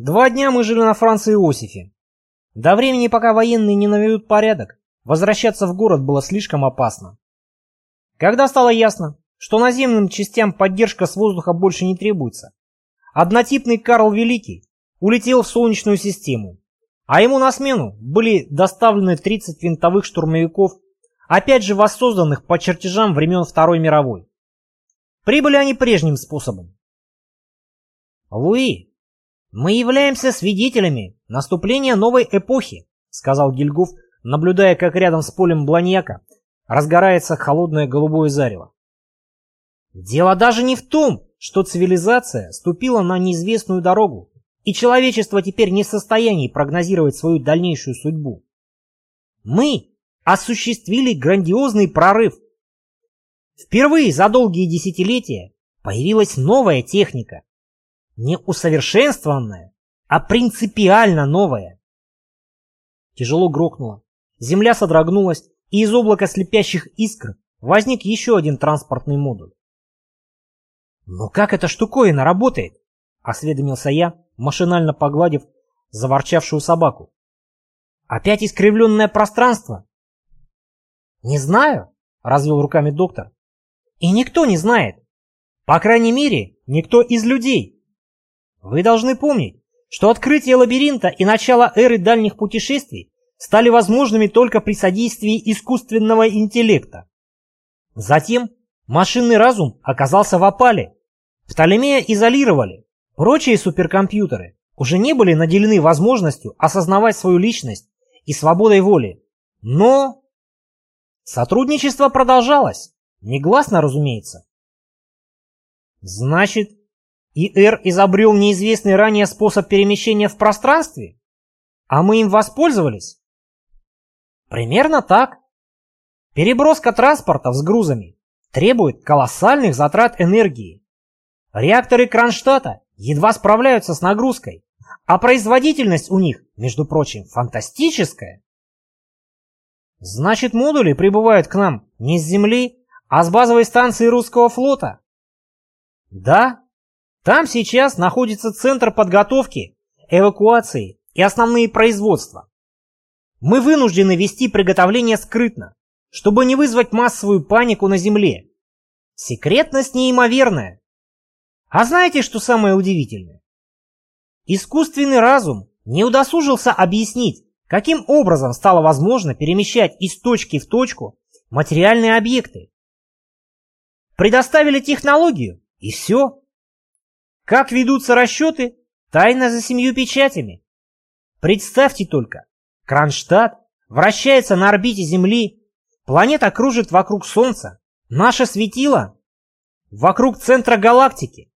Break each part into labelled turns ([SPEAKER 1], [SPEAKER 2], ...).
[SPEAKER 1] Два дня мы жили на Франции Иосифе. До времени, пока военные не наведут порядок, возвращаться в город было слишком опасно. Когда стало ясно, что наземным частям поддержка с воздуха больше не требуется, однотипный Карл Великий улетел в Солнечную систему, а ему на смену были доставлены 30 винтовых штурмовиков, опять же воссозданных по чертежам времен Второй мировой. Прибыли они прежним способом. «Луи, мы являемся свидетелями наступления новой эпохи», сказал Гильгоф, наблюдая, как рядом с полем Бланьяка разгорается холодное голубое зарево. «Дело даже не в том, что цивилизация ступила на неизвестную дорогу, и человечество теперь не в состоянии прогнозировать свою дальнейшую судьбу. Мы осуществили грандиозный прорыв. Впервые за долгие десятилетия появилась новая техника, не усовершенствованная, а принципиально новая. Тяжело грохнуло, земля содрогнулась, и из облака слепящих искр возник еще один транспортный модуль. «Но как эта штуковина работает?» — осведомился я, машинально погладив заворчавшую собаку. «Опять искривленное пространство?» «Не знаю», — развел руками доктор. «И никто не знает. По крайней мере, никто из людей. Вы должны помнить, что открытие лабиринта и начало эры дальних путешествий стали возможными только при содействии искусственного интеллекта. Затем машинный разум оказался в опале. Птолемея изолировали. Прочие суперкомпьютеры уже не были наделены возможностью осознавать свою личность и свободой воли. Но сотрудничество продолжалось, негласно, разумеется. Значит, ИР изобрел неизвестный ранее способ перемещения в пространстве? А мы им воспользовались? Примерно так. Переброска транспортов с грузами требует колоссальных затрат энергии. Реакторы Кронштадта едва справляются с нагрузкой, а производительность у них, между прочим, фантастическая. Значит, модули прибывают к нам не с Земли, а с базовой станции русского флота. Да, там сейчас находится центр подготовки, эвакуации и основные производства. Мы вынуждены вести приготовление скрытно, чтобы не вызвать массовую панику на Земле. Секретность неимоверная. А знаете, что самое удивительное? Искусственный разум не удосужился объяснить, каким образом стало возможно перемещать из точки в точку материальные объекты. Предоставили технологию, и все. Как ведутся расчеты? Тайна за семью печатями. Представьте только, Кронштадт вращается на орбите Земли, планета кружит вокруг Солнца, наше светило вокруг центра галактики.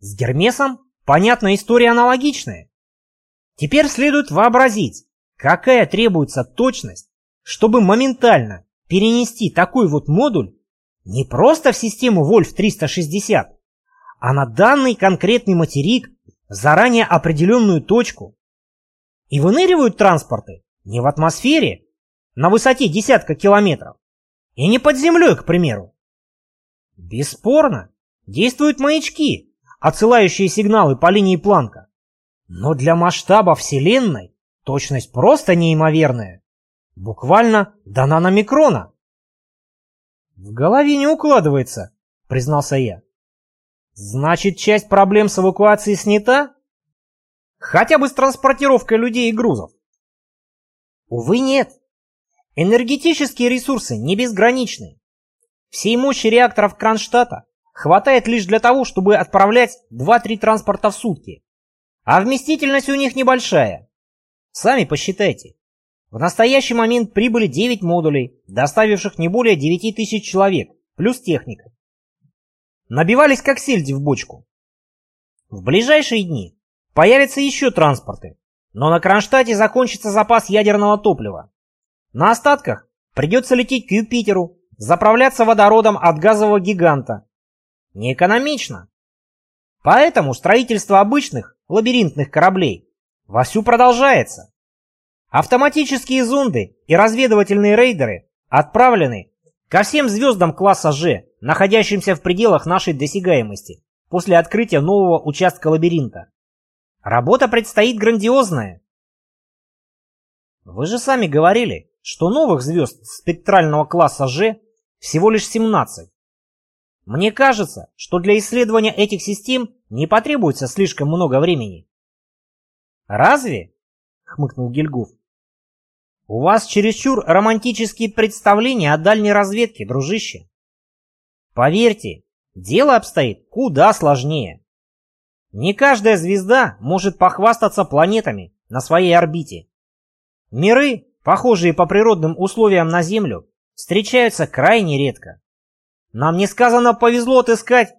[SPEAKER 1] С Гермесом, понятно, история аналогичная. Теперь следует вообразить, какая требуется точность, чтобы моментально перенести такой вот модуль не просто в систему Вольф 360, а на данный конкретный материк заранее определенную точку. И выныривают транспорты не в атмосфере, на высоте десятка километров, и не под землей, к примеру. Бесспорно, действуют маячки, отсылающие сигналы по линии Планка. Но для масштаба Вселенной точность просто неимоверная. Буквально до наномикрона. В голове не укладывается, признался я. Значит, часть проблем с эвакуацией снята? Хотя бы с транспортировкой людей и грузов. Увы, нет. Энергетические ресурсы не безграничны. Всей мощи реакторов Кронштадта хватает лишь для того, чтобы отправлять 2-3 транспорта в сутки. А вместительность у них небольшая. Сами посчитайте. В настоящий момент прибыли 9 модулей, доставивших не более 9 тысяч человек, плюс техника набивались как сельди в бочку. В ближайшие дни появятся еще транспорты, но на Кронштадте закончится запас ядерного топлива. На остатках придется лететь к Юпитеру, заправляться водородом от газового гиганта. Неэкономично. Поэтому строительство обычных лабиринтных кораблей вовсю продолжается. Автоматические зонды и разведывательные рейдеры отправлены ко всем звездам класса G находящимся в пределах нашей досягаемости после открытия нового участка лабиринта. Работа предстоит грандиозная. Вы же сами говорили, что новых звезд спектрального класса G всего лишь 17. Мне кажется, что для исследования этих систем не потребуется слишком много времени. Разве? хмыкнул Гильгуф. У вас чересчур романтические представления о дальней разведке, дружище. Поверьте, дело обстоит куда сложнее. Не каждая звезда может похвастаться планетами на своей орбите. Миры, похожие по природным условиям на Землю, встречаются крайне редко. Нам несказанно повезло отыскать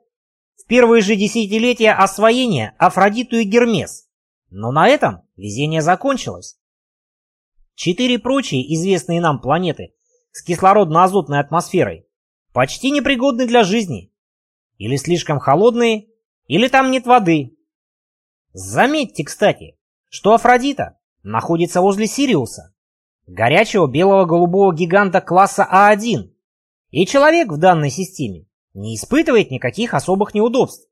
[SPEAKER 1] в первые же десятилетия освоения Афродиту и Гермес, но на этом везение закончилось. Четыре прочие известные нам планеты с кислородно-азотной атмосферой почти непригодны для жизни. Или слишком холодные, или там нет воды. Заметьте, кстати, что Афродита находится возле Сириуса, горячего белого голубого гиганта класса А1, и человек в данной системе не испытывает никаких особых неудобств.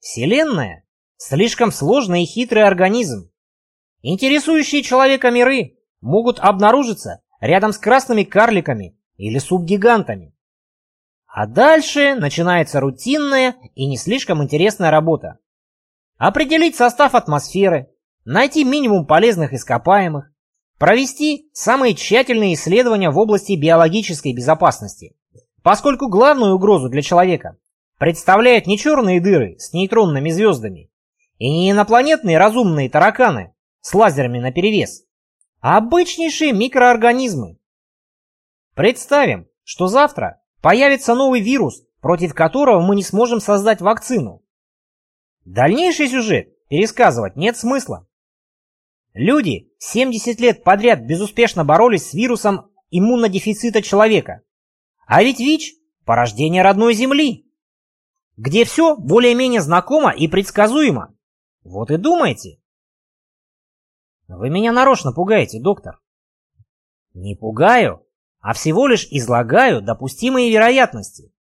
[SPEAKER 1] Вселенная – слишком сложный и хитрый организм. Интересующие человека миры могут обнаружиться рядом с красными карликами или субгигантами. А дальше начинается рутинная и не слишком интересная работа. Определить состав атмосферы, найти минимум полезных ископаемых, провести самые тщательные исследования в области биологической безопасности, поскольку главную угрозу для человека представляют не черные дыры с нейтронными звездами и не инопланетные разумные тараканы с лазерами наперевес, а обычнейшие микроорганизмы. Представим, что завтра появится новый вирус, против которого мы не сможем создать вакцину. Дальнейший сюжет пересказывать нет смысла. Люди 70 лет подряд безуспешно боролись с вирусом иммунодефицита человека. А ведь ВИЧ – порождение родной Земли, где все более-менее знакомо и предсказуемо. Вот и думайте. Вы меня нарочно пугаете, доктор. Не пугаю, а всего лишь излагаю допустимые вероятности.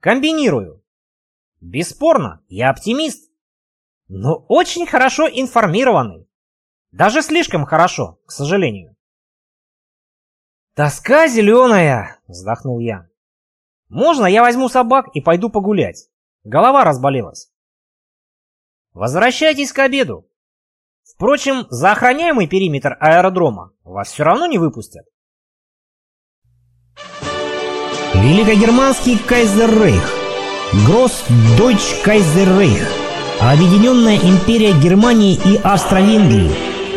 [SPEAKER 1] Комбинирую. Бесспорно, я оптимист, но очень хорошо информированный. Даже слишком хорошо, к сожалению. «Тоска зеленая!» — вздохнул я. «Можно я возьму собак и пойду погулять? Голова разболелась». «Возвращайтесь к обеду. Впрочем, за охраняемый периметр аэродрома вас все равно не выпустят».
[SPEAKER 2] Великогерманский Кайзеррейх. Гросс Дойч Кайзеррейх. Объединенная империя Германии и Австро-Венгрии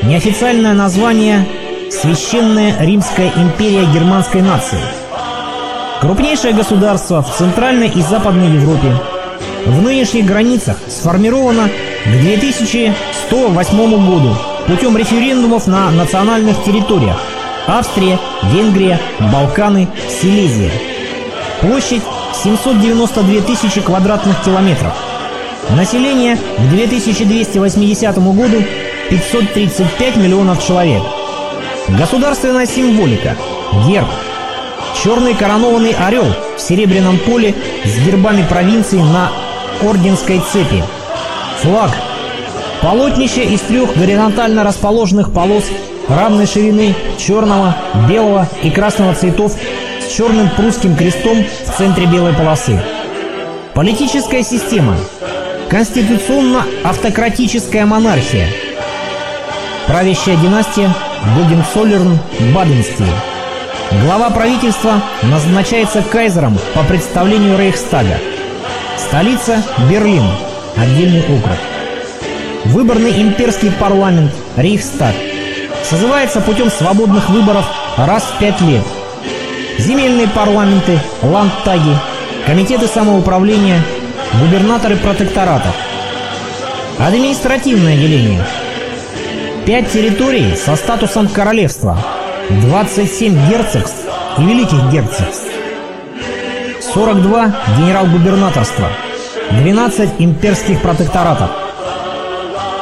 [SPEAKER 2] Неофициальное название «Священная Римская империя германской нации». Крупнейшее государство в Центральной и Западной Европе. В нынешних границах сформировано к 2108 году путем референдумов на национальных территориях Австрия, Венгрия, Балканы, Силезия. Площадь 792 тысячи квадратных километров. Население к 2280 году 535 миллионов человек. Государственная символика. Герб. Черный коронованный орел в серебряном поле с гербами провинции на орденской цепи. Флаг. Полотнище из трех горизонтально расположенных полос равной ширины черного, белого и красного цветов с черным прусским крестом в центре белой полосы. Политическая система. Конституционно-автократическая монархия – Правящая династия Гогенцоллерн-Баденстии. Глава правительства назначается кайзером по представлению Рейхстага. Столица – Берлин, отдельный округ. Выборный имперский парламент Рейхстаг созывается путем свободных выборов раз в пять лет. Земельные парламенты, ландтаги, комитеты самоуправления, губернаторы протекторатов. Административное деление – Пять территорий со статусом королевства, 27 герцогств и великих герцогств, 42 генерал-губернаторства, 12 имперских протекторатов.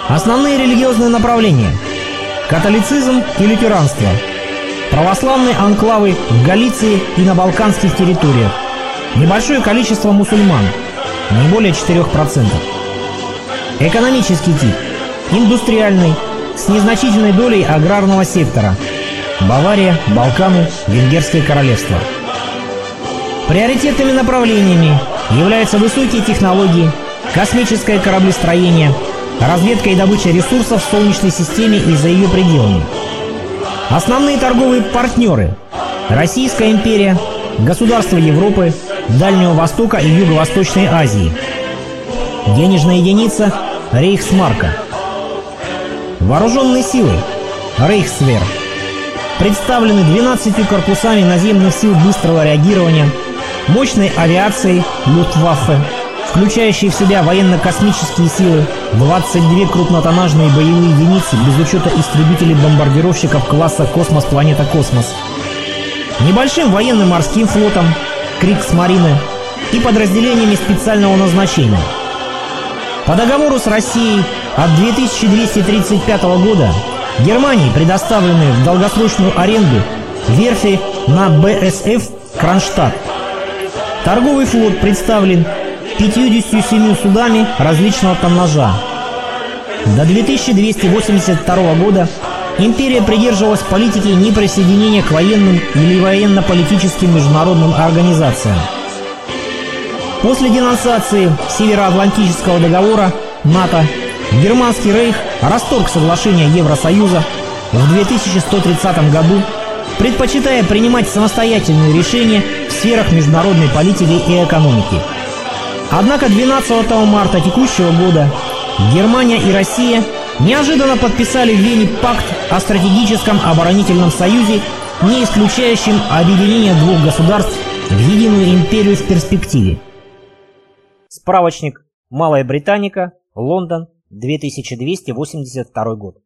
[SPEAKER 2] Основные религиозные направления – католицизм и лютеранство, православные анклавы в Галиции и на Балканских территориях, небольшое количество мусульман, не более 4%. Экономический тип – индустриальный, с незначительной долей аграрного сектора. Бавария, Балканы, Венгерское королевство. Приоритетными направлениями являются высокие технологии, космическое кораблестроение, разведка и добыча ресурсов в Солнечной системе и за ее пределами. Основные торговые партнеры – Российская империя, государства Европы, Дальнего Востока и Юго-Восточной Азии. Денежная единица – Рейхсмарка. Вооруженные силы – Рейхсвер. Представлены 12 корпусами наземных сил быстрого реагирования, мощной авиацией Люфтваффе, включающей в себя военно-космические силы, 22 крупнотоннажные боевые единицы без учета истребителей-бомбардировщиков класса «Космос-Планета-Космос», небольшим военно-морским флотом, Кригсмарине и подразделениями специального назначения. По договору с Россией от 2235 года Германии предоставлены в долгосрочную аренду верфи на БСФ «Кронштадт». Торговый флот представлен 57 судами различного тоннажа. До 2282 года империя придерживалась политики неприсоединения к военным или военно-политическим международным организациям. После денонсации Североатлантического договора НАТО Германский рейх расторг соглашение Евросоюза в 2130 году, предпочитая принимать самостоятельные решения в сферах международной политики и экономики. Однако 12 марта текущего года Германия и Россия неожиданно подписали в Вене пакт о стратегическом оборонительном союзе, не исключающем объединение двух государств в единую империю в перспективе.
[SPEAKER 1] Справочник «Малая Британика», Лондон, 2282 год.